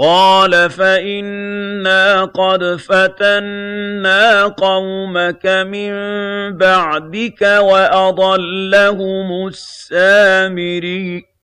قَالَ فَإِنَّا قَدْ فَتَنَّا قَوْمَكَ مِن بَعْدِكَ وَأَضَلَّهُمُ السَّامِرِيُّ